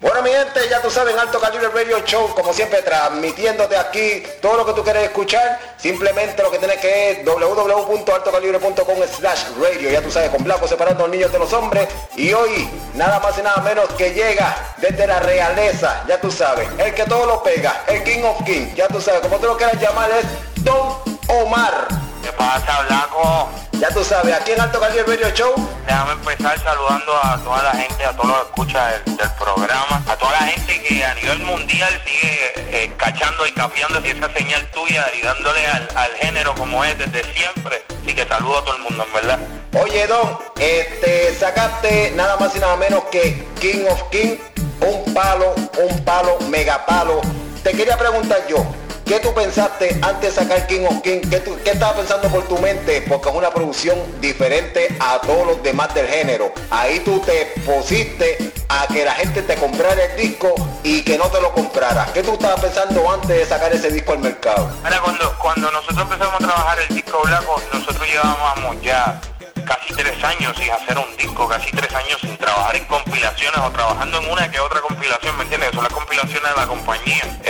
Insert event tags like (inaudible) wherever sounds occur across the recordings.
Bueno mi gente, ya tú sabes, Alto Calibre Radio Show, como siempre, transmitiéndote aquí todo lo que tú quieres escuchar. Simplemente lo que tienes que es www.altocalibre.com slash radio. Ya tú sabes, con blanco separando a los niños de los hombres. Y hoy, nada más y nada menos que llega desde la realeza, ya tú sabes, el que todo lo pega, el King of King, ya tú sabes, como tú lo quieras llamar, es Don Omar. ¿Qué pasa, Blanco? Ya tú sabes, aquí en Alto Calibre Radio Show. Déjame empezar saludando a toda la gente, a todos los que escuchan del, del programa, a toda la gente que a nivel mundial sigue eh, cachando y capeando esa señal tuya y dándole al, al género como es desde siempre. Así que saludo a todo el mundo, en verdad. Oye, Don, este, sacaste nada más y nada menos que King of King, un palo, un palo, mega palo. Te quería preguntar yo, ¿qué tú pensaste antes de sacar King of King? ¿Qué, tú, qué estabas pensando por tu mente? Porque es una producción diferente a todos los demás del género. Ahí tú te pusiste a que la gente te comprara el disco y que no te lo comprara. ¿Qué tú estabas pensando antes de sacar ese disco al mercado? Mira, cuando, cuando nosotros empezamos a trabajar el disco Blanco, nosotros llevábamos ya casi tres años sin hacer un disco, casi tres años sin trabajar en compilaciones o trabajando en una que otra compilación, ¿me entiendes? Son las compilaciones de la compañía,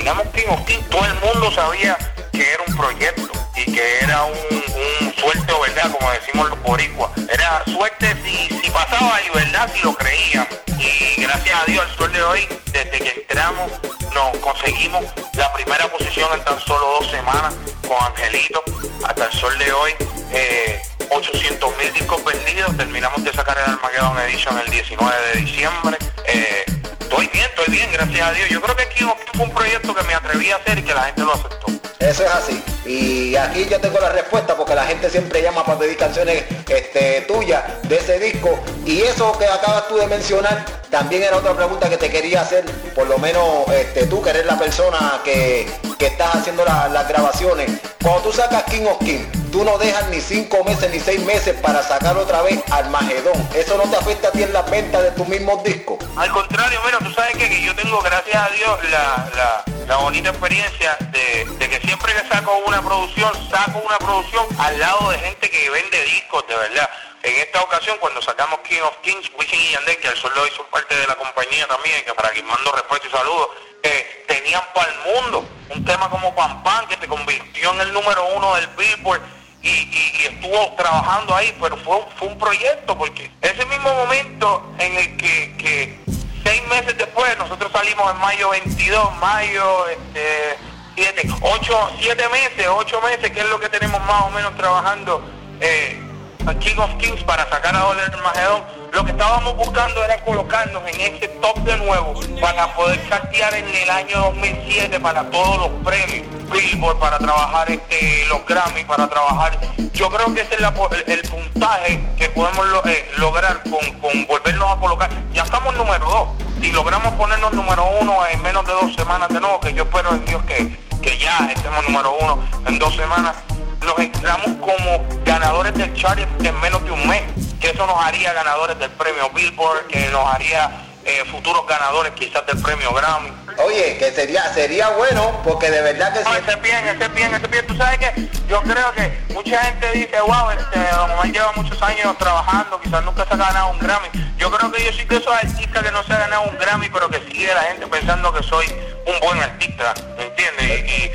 King of King, todo el mundo sabía que era un proyecto y que era un, suerte o verdad, como decimos los boricuas. Era suerte si, si pasaba y verdad si lo creían. Y gracias a Dios, al sol de hoy, desde que entramos, nos conseguimos la primera posición en tan solo dos semanas con Angelito. Hasta el sol de hoy, eh, 800 mil discos vendidos. Terminamos de sacar el Armageddon Edition el 19 de diciembre. Eh, estoy bien, estoy bien, gracias a Dios. Yo creo que aquí fue un proyecto que me atreví a hacer y que la gente lo aceptó. Eso es así. Y aquí ya tengo la respuesta porque la gente siempre llama para pedir canciones este, tuyas de ese disco. Y eso que acabas tú de mencionar también era otra pregunta que te quería hacer. Por lo menos este, tú que eres la persona que, que estás haciendo la, las grabaciones. Cuando tú sacas King of King, tú no dejas ni cinco meses ni seis meses para sacar otra vez Armagedón. ¿Eso no te afecta a ti en la venta de tus mismos discos? Al contrario, mira, tú sabes que, que yo tengo, gracias a Dios, la, la, la bonita experiencia de, de, que siempre que saco una producción, saco una producción al lado de gente que vende discos, de verdad. En esta ocasión, cuando sacamos King of Kings, Wisin y Yandel, que al sol hoy son parte de la compañía también, que para quien mando respeto y saludos, eh, tenían para el mundo. Un tema como Pam Pam, que se convirtió en el número uno del Billboard, y, estuvo trabajando ahí, pero fue, un proyecto, porque ese mismo momento en el que, que seis meses después, nosotros salimos en mayo 22, mayo, este, siete, ocho, siete meses, ocho meses, que es lo que tenemos más o menos trabajando eh, a King of Kings para sacar a Oliver Magedón. Lo que estábamos buscando era colocarnos en ese top de nuevo para poder cartear en el año 2007 para todos los premios. Billboard para trabajar este, los Grammy, para trabajar. Yo creo que ese es el, puntaje que podemos eh, lograr con, con, volvernos a colocar. Ya estamos número dos. Si logramos ponernos número uno en menos de dos semanas de nuevo, que yo espero en Dios que, que ya estemos número uno en dos semanas, nos entramos como ganadores del chart en menos de un mes. Que eso nos haría ganadores del premio Billboard, que nos haría eh, futuros ganadores quizás del premio Grammy. Oye, que sería sería bueno, porque de verdad que no, sí. ese bien, ese bien, ese bien. Tú sabes que yo creo que mucha gente dice, wow, este, Don Omar lleva muchos años trabajando, quizás nunca se ha ganado un Grammy. Yo creo que yo soy de esos artistas que no se ha ganado un Grammy, pero que sigue la gente pensando que soy un buen artista, ¿me entiendes? Y,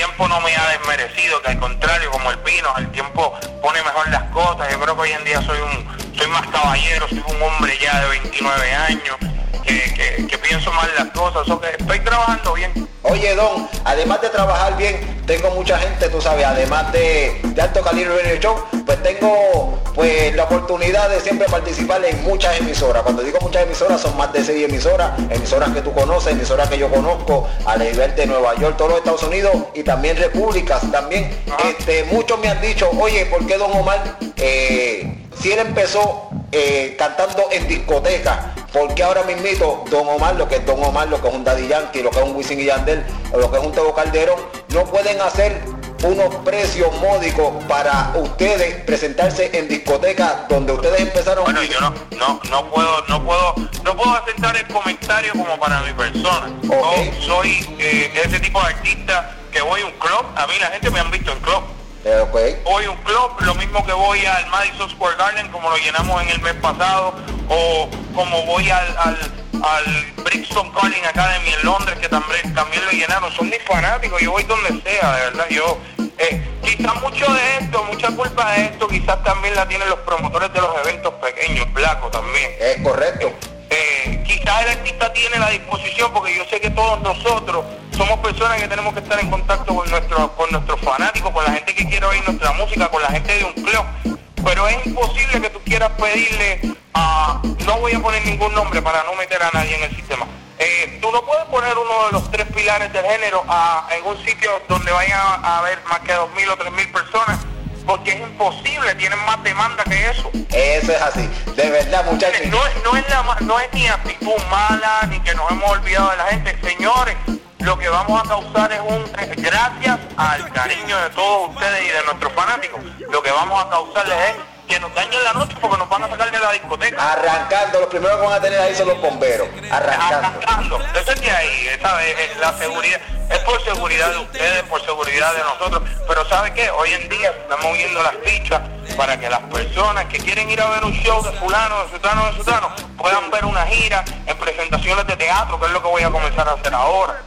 tiempo no me ha desmerecido, que al contrario, como el vino, el tiempo pone mejor las cosas. Yo creo que hoy en día soy un soy más caballero, soy un hombre ya de 29 años. Que, que, que, pienso mal las cosas, o que estoy trabajando bien. Oye, Don, además de trabajar bien, tengo mucha gente, tú sabes, además de, de Alto Calibre Radio Show, pues tengo pues la oportunidad de siempre participar en muchas emisoras. Cuando digo muchas emisoras, son más de seis emisoras, emisoras que tú conoces, emisoras que yo conozco, a nivel de Nueva York, todos los Estados Unidos y también repúblicas también. Este, muchos me han dicho, oye, ¿por qué Don Omar, eh, si él empezó eh, cantando en discoteca, ¿Por qué ahora mismito Don Omar, lo que es Don Omar, lo que es un Daddy Yankee, lo que es un Wisin y Yandel, o lo que es un Tego Calderón, no pueden hacer unos precios módicos para ustedes presentarse en discotecas donde ustedes empezaron. Bueno yo no no no puedo no puedo no puedo aceptar el comentario como para mi persona. Yo soy eh, ese tipo de artista que voy a un club. A mí la gente me han visto en club eh, Voy a un club, lo mismo que voy al Madison Square Garden, como lo llenamos en el mes pasado, o como voy al, al, al Brixton Calling Academy en Londres, que también, también lo llenaron. Son mis fanáticos, yo voy donde sea, de verdad. Yo, eh, quizás mucho de esto, mucha culpa de esto, quizás también la tienen los promotores de los eventos pequeños, Blanco también. Es correcto. Eh, quizás el artista tiene la disposición, porque yo sé que todos nosotros somos personas que tenemos que estar en contacto con, nuestro, con nuestros fanáticos, con la gente que quiere oír nuestra música, con la gente de un club. Pero es imposible que tú quieras pedirle a... No voy a poner ningún nombre para no meter a nadie en el sistema. Eh, tú no puedes poner uno de los tres pilares del género en un sitio donde vayan a haber más que 2.000 o 3.000 personas porque es imposible, tienen más demanda que eso. Eso es así, de verdad muchachos. No, no, es la, no es ni actitud mala, ni que nos hemos olvidado de la gente. Señores, lo que vamos a causar es un, gracias al cariño de todos ustedes y de nuestros fanáticos, lo que vamos a causarles es que nos dañen la noche porque nos van a sacar de la discoteca. Arrancando, los primeros que van a tener ahí son los bomberos. Arrancando. Arrancando. Eso es que ahí, esa es la seguridad. Es por seguridad de ustedes, por seguridad de nosotros. Pero ¿sabe qué? Hoy en día estamos viendo las fichas para que las personas que quieren ir a ver un show de fulano, de sutano, de sutano, puedan ver una gira en presentaciones de teatro, que es lo que voy a comenzar a hacer ahora.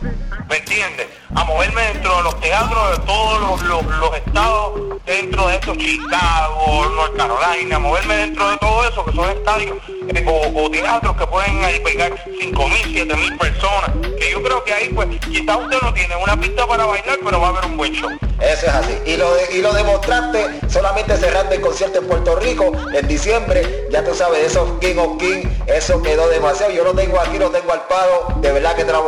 ¿Me entiendes? A moverme dentro de los teatros de todos los, estados, dentro de estos Chicago, North Carolina, a moverme dentro de todo eso, que son estadios eh, o, teatros que pueden ahí pegar 5 mil, 7 mil personas, que yo creo que ahí pues quizá usted no tiene una pista para bailar, pero va a haber un buen show. Eso es así. Y lo, y lo demostraste solamente cerrando el concierto en Puerto Rico en diciembre. Ya tú sabes, eso King of King, eso quedó demasiado. Yo lo tengo aquí, lo tengo al paro. De verdad que te lo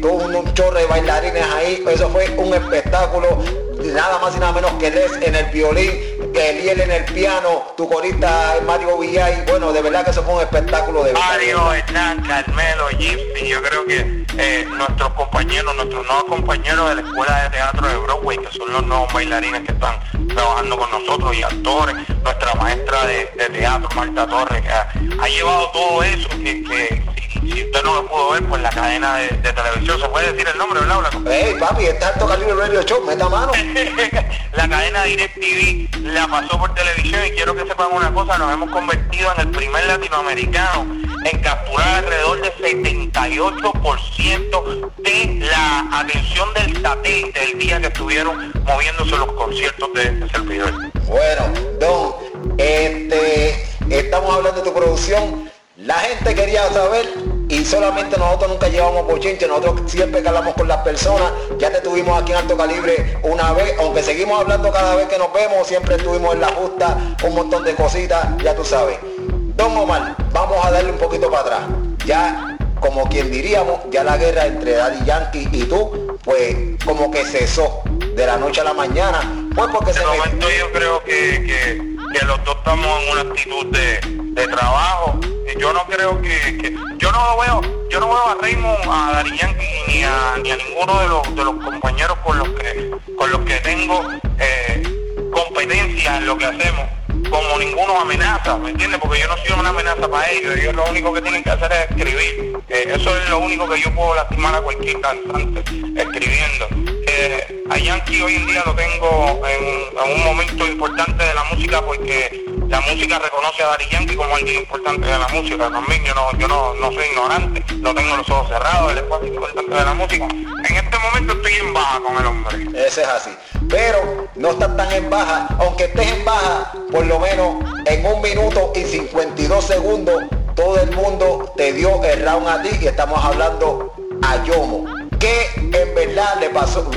Tuvo un, un chorro de bailarines ahí. Eso fue un espectáculo. Nada más y nada menos que Les en el violín Eliel en el piano, tu corista Mario Villay, bueno, de verdad que eso fue un espectáculo de Mario, Hernán, Carmelo, Gypsy, yo creo que eh, nuestros compañeros, nuestros nuevos compañeros de la Escuela de Teatro de Broadway, que son los nuevos bailarines que están trabajando con nosotros y actores, nuestra maestra de, teatro, Marta Torres, que ha, llevado todo eso que si usted no lo pudo ver, pues la cadena de, televisión, ¿se puede decir el nombre, verdad? Hey, papi, está alto calibre radio show, meta mano. (laughs) la cadena DirecTV la pasó por televisión y quiero que sepan una cosa, nos hemos convertido en el primer latinoamericano en capturar alrededor del 78% de la atención del satélite el día que estuvieron moviéndose los conciertos de este servidor. Bueno, Don, este, estamos hablando de tu producción. La gente quería saber y solamente nosotros nunca llevamos bochinche, nosotros siempre que hablamos con las personas, ya te tuvimos aquí en alto calibre una vez, aunque seguimos hablando cada vez que nos vemos, siempre estuvimos en la justa, un montón de cositas, ya tú sabes. Don Omar, vamos a darle un poquito para atrás. Ya, como quien diríamos, ya la guerra entre Daddy Yankee y tú, pues como que cesó de la noche a la mañana. Pues porque de momento yo creo que, que, los dos estamos en una actitud de, de trabajo yo no creo que, yo no lo veo, yo no veo a Raymond, a Dari ni a, ni a ninguno de los, de los compañeros con los que con los que tengo eh, competencia en lo que hacemos como ninguno amenaza, ¿me entiendes? Porque yo no soy una amenaza para ellos, ellos lo único que tienen que hacer es escribir. Eh, eso es lo único que yo puedo lastimar a cualquier cantante, escribiendo. Eh, a Yankee hoy en día lo tengo en, un momento importante de la música porque la música reconoce a Dari Yankee como alguien importante de la música también, yo no, yo no, no soy ignorante, no tengo los ojos cerrados, él es parte importante de la música. En este momento estoy en baja con el hombre. Ese es así. Pero no estás tan en baja, aunque estés en baja, por lo menos en un minuto y 52 segundos, todo el mundo te dio el round a ti y estamos hablando a Yomo. ¿Qué en verdad le pasó?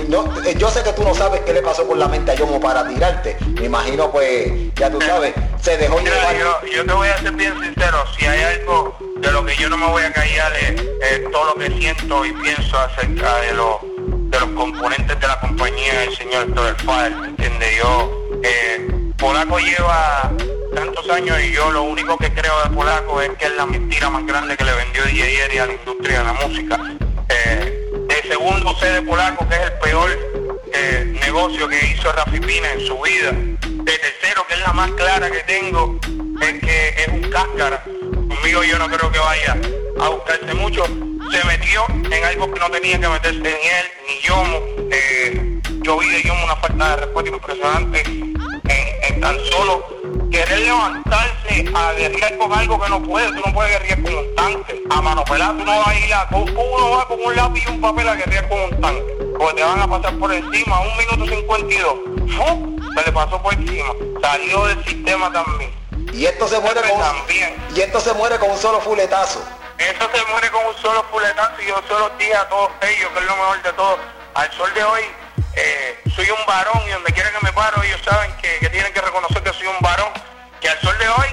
Eh, yo sé que tú no sabes qué le pasó por la mente a Yomo para tirarte. Me imagino pues, ya tú sabes, se dejó llevar. Yo, te voy a ser bien sincero, si hay algo de lo que yo no me voy a callar es, todo lo que siento y pienso acerca de los de los componentes de la compañía del señor Héctor Fire, ¿me entiende? Yo, eh, Polaco lleva tantos años y yo lo único que creo de Polaco es que es la mentira más grande que le vendió y a la industria de la música. Eh, el segundo sé de Polaco que es el peor eh, negocio que hizo Rafi Pina en su vida. De tercero, que es la más clara que tengo, es que es un cáscara. Conmigo yo no creo que vaya a buscarse mucho. Se metió en algo que no tenía que meterse ni él, ni yo. Eh, yo vi de Yomo una falta de respeto impresionante en, tan solo querer levantarse a guerrear con algo que no puede, tú no puedes guerrear con un tanque, a mano pelada tú no vas a ir uno va con un lápiz y un papel a guerrear con un tanque, porque te van a pasar por encima, un minuto 52, se le pasó por encima, salió del sistema también. Y esto se muere con también. y esto se muere con un solo fuletazo. Eso se muere con un solo fuletazo y yo solo dije a todos ellos que es lo mejor de todo. Al sol de hoy eh, soy un varón y donde quiera que me paro ellos saben que, tienen que reconocer que soy un varón, que al sol de hoy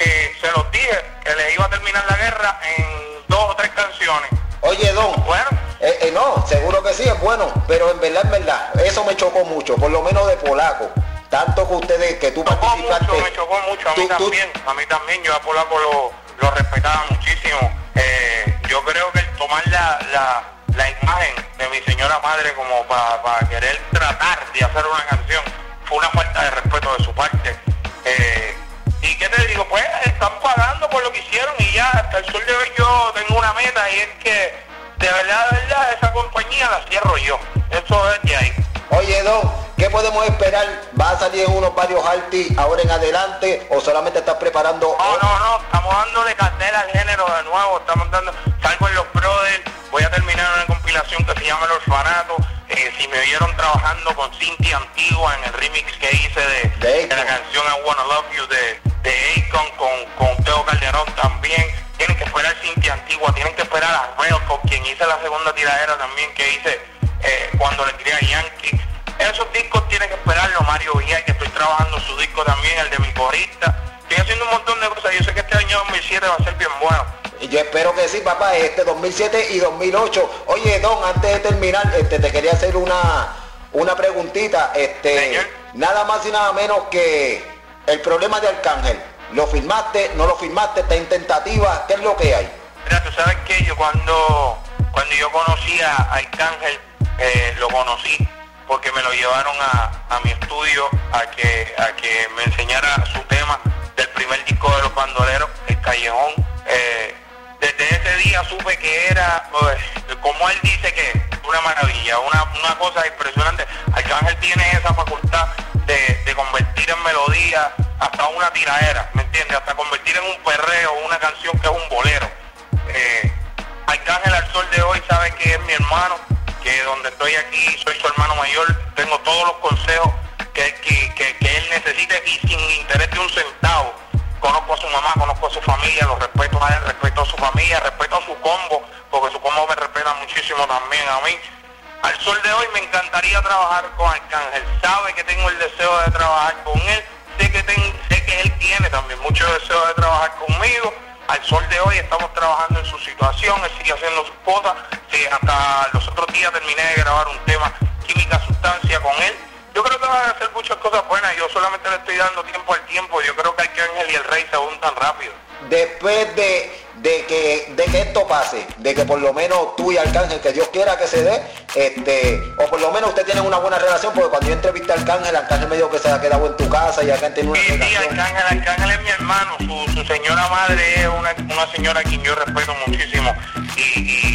eh, se los dije que les iba a terminar la guerra en dos o tres canciones. Oye, Don. Bueno. Eh, no, seguro que sí, es bueno, pero en verdad, en verdad, eso me chocó mucho, por lo menos de polaco. Tanto que ustedes, que tú chocó Mucho, me chocó mucho, a mí también, a mí también, yo a polaco lo, lo respetaba muchísimo. yo creo que el tomar la la imagen de mi señora madre como para querer tratar de hacer una canción fue una falta de respeto de su parte. Eh, y qué te digo, pues están pagando por lo que hicieron y ya hasta el sol de hoy yo tengo una meta y es que de verdad, de verdad, esa compañía la cierro yo. Eso es de ahí. Oye, Don, ¿qué podemos esperar? ¿Va a salir unos varios alti ahora en adelante o solamente estás preparando? No, no, no, estamos dándole cartera al género de nuevo, estamos dando, salgo en los brothers, voy a terminar una compilación que se llama El Orfanato. Eh, si me vieron trabajando con Cintia Antigua en el remix que hice de, la canción I Wanna Love You de, de Akon con, con Teo Calderón también, tienen que esperar Cintia Antigua, tienen que esperar a Real con quien hice la segunda tiradera también que hice eh, cuando le tiré a Yankee. Esos discos tienen que esperarlo, Mario Villa, que estoy trabajando su disco también, el de mi corista. Estoy haciendo un montón de cosas, yo sé que este año 2007 va a ser bien bueno yo espero que sí, papá, este 2007 y 2008. Oye, Don, antes de terminar, este, te quería hacer una, una preguntita. Este, nada más y nada menos que el problema de Arcángel. ¿Lo firmaste? ¿No lo firmaste? ¿Está en tentativa? ¿Qué es lo que hay? Mira, tú sabes que yo cuando, cuando yo conocí a Arcángel, eh, lo conocí porque me lo llevaron a, mi estudio a que, a que me enseñara su tema del primer disco de los bandoleros, El Callejón. Eh, desde ese día supe que era, pues, como él dice que una maravilla, una, una cosa impresionante. Arcángel tiene esa facultad de, convertir en melodía hasta una tiraera, ¿me entiendes? Hasta convertir en un perreo, una canción que es un bolero. Eh, Arcángel al sol de hoy sabe que es mi hermano, que donde estoy aquí soy su hermano mayor, tengo todos los consejos que, que, que él necesite y sin interés de un centavo conozco a su mamá, conozco a su familia, lo respeto a él, respeto a su familia, respeto a su combo, porque su combo me respeta muchísimo también a mí. Al sol de hoy me encantaría trabajar con Arcángel, sabe que tengo el deseo de trabajar con él, sé que, que él tiene también mucho deseo de trabajar conmigo. Al sol de hoy estamos trabajando en su situación, él sigue haciendo sus cosas, hasta los otros días terminé de grabar un tema química sustancia con él yo creo que van a hacer muchas cosas buenas. Yo solamente le estoy dando tiempo al tiempo. Yo creo que Arcángel y el Rey se juntan rápido. Después de, de, que, de que esto pase, de que por lo menos tú y Arcángel, que Dios quiera que se dé, este, o por lo menos usted tienen una buena relación, porque cuando yo entrevisté a Arcángel, Arcángel me dijo que se ha quedado en tu casa y acá tiene una sí, Sí, Arcángel, Arcángel es mi hermano, su, señora madre es una, una señora a quien yo respeto muchísimo. y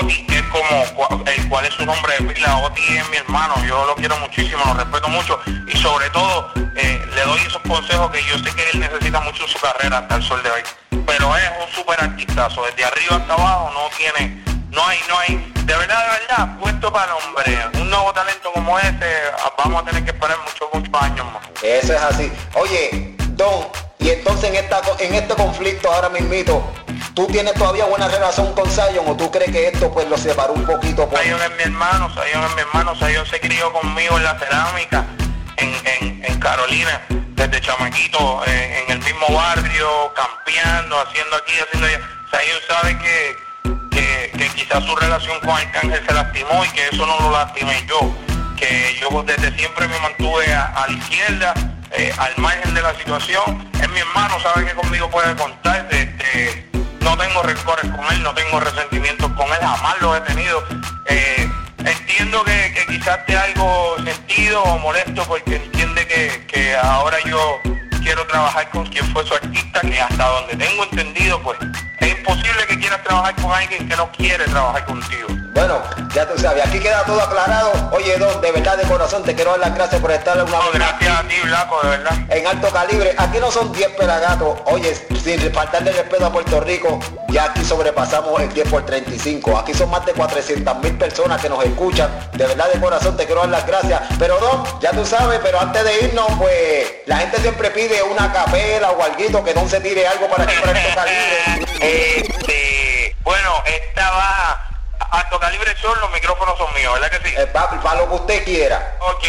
Oti, es como el cual es su nombre de pila, Oti es mi hermano, yo lo quiero muchísimo, lo respeto mucho y sobre todo eh, le doy esos consejos que yo sé que él necesita mucho en su carrera hasta el sol de hoy. Pero es un súper artistazo, desde arriba hasta abajo no tiene, no hay, no hay, de verdad, de verdad, puesto para el hombre, un nuevo talento como ese, vamos a tener que esperar muchos, muchos años más. Eso es así. Oye, Don, y entonces en esta en este conflicto ahora mismito, ¿Tú tienes todavía buena relación con Zion o tú crees que esto pues lo separó un poquito? Por... Es mi hermano, Zion es mi hermano, Zion se crió conmigo en la cerámica, en, Carolina, desde chamaquito, en, el mismo barrio, campeando, haciendo aquí, haciendo allá. Zion sabe que, que, quizás su relación con Arcángel se lastimó y que eso no lo lastimé yo, que yo desde siempre me mantuve a, la izquierda eh, al margen de la situación. Es mi hermano, sabe que conmigo puede contar. Este, no tengo rencores con él, no tengo resentimientos con él, jamás lo he tenido. Eh, entiendo que, quizás te algo sentido o molesto porque entiende que, que ahora yo quiero trabajar con quien fue su artista, que hasta donde tengo entendido, pues es imposible que quieras trabajar con alguien que no quiere trabajar contigo. Bueno, ya tú sabes, aquí queda todo aclarado. Oye, Don, de verdad, de corazón, te quiero dar las gracias por estar en una... No, gracias a ti, Blanco, de verdad. En alto calibre, aquí no son 10 pelagatos. Oye, sin faltarle respeto a Puerto Rico, ya aquí sobrepasamos el 10 por 35. Aquí son más de 400 mil personas que nos escuchan. De verdad, de corazón, te quiero dar las gracias. Pero, Don, ya tú sabes, pero antes de irnos, pues, la gente siempre pide una capela o algo que no se tire algo para que para alto calibre. (laughs) este, bueno, estaba alto calibre son, los micrófonos son míos, ¿verdad que sí? Eh, para lo que usted quiera. Ok,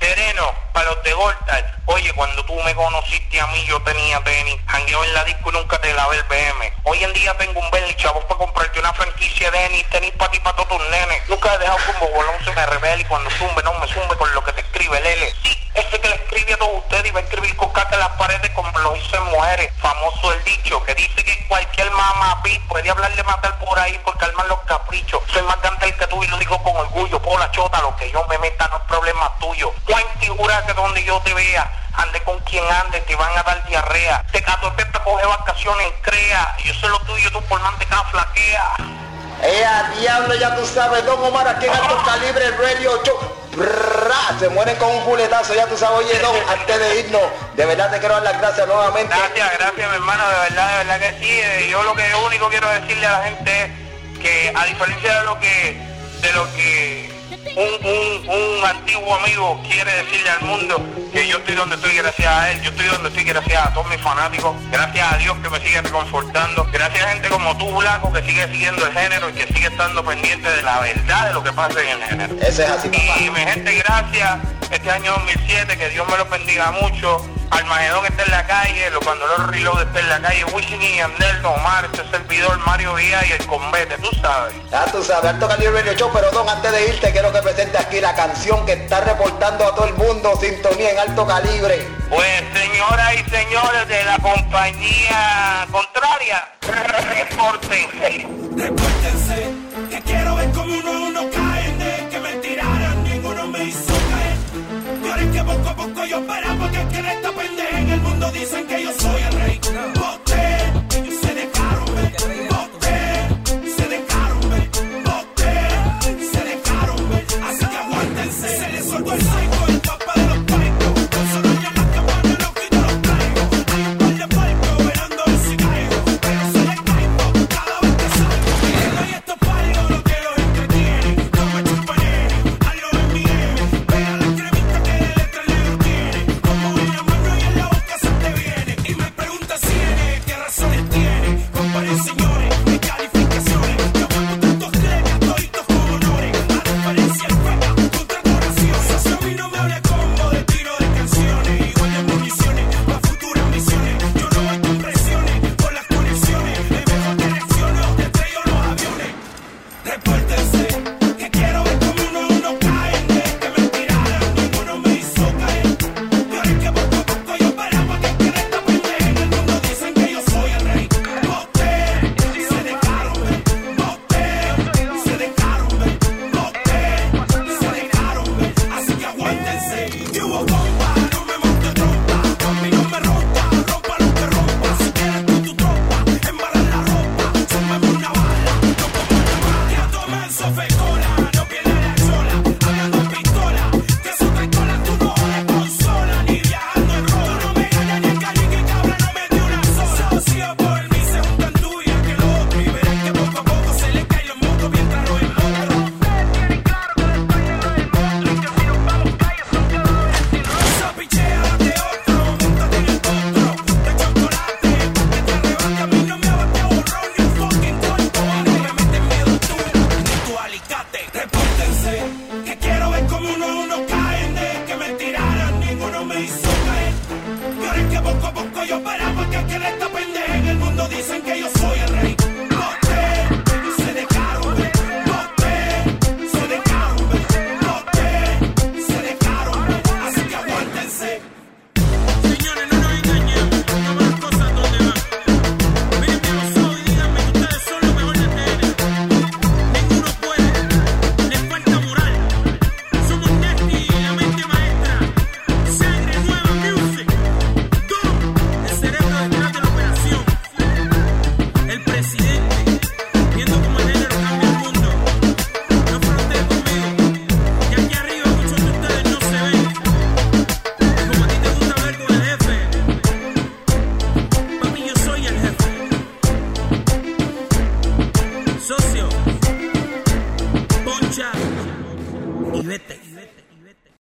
sereno, para los de Gortal. Oye, cuando tú me conociste a mí, yo tenía tenis, jangueo en la disco y nunca te lavé el BM. Hoy en día tengo un Benny, chavos, para comprarte una franquicia de tenis, tenis para ti, para todos tus nenes. Nunca he dejado como bolón se me revele y cuando zumbe, no me zumbe con lo que te escribe Lele. Sí, ese que le escribe a todos ustedes y va a escribir con carta en las hizo en mujeres. Famoso el dicho, que dice que cualquier mamá puede hablarle matar por ahí por calmar los caprichos. Soy más grande el que tú y lo digo con orgullo. Por la chota, lo que yo me meta no es problema tuyo. figura que donde yo te vea ande con quien ande, te van a dar diarrea. Te cato para coger vacaciones CREA. Yo sé lo tuyo, tú por manteca flaquea. Eh, diablo, ya tú sabes, Don Omar, aquí en Alto Calibre Radio Show. Se mueren con un culetazo, ya tú sabes, oye, Don, antes de irnos, de verdad te quiero dar las gracias nuevamente. Gracias, gracias, mi hermano, de verdad, de verdad que sí. Eh, yo lo que único quiero decirle a la gente es que, a diferencia de lo que, de lo que un, un, antiguo amigo quiere decirle al mundo que yo estoy donde estoy gracias a él, yo estoy donde estoy gracias a todos mis fanáticos, gracias a Dios que me sigue reconfortando, gracias a gente como tú, Blanco, que sigue siguiendo el género y que sigue estando pendiente de la verdad de lo que pasa en el género. Ese es así, Y mi gente, gracias, este año 2007, que Dios me lo bendiga mucho, Almagedón está en la calle, lo cuando los Reload está en la calle, Wisin y Andel, Omar, este servidor, Mario Vía y el Convete, tú sabes. Ya tú sabes, Alto Calibre Radio Show, pero Don, antes de irte quiero que presente aquí la canción que está reportando a todo el mundo, sintonía en alto calibre. Pues señoras y señores de la compañía contraria, repórtense. Repórtense, que quiero ver como uno uno caer. Yo que poco a poco yo para porque es que en esta pendeja en el mundo dicen que yo soy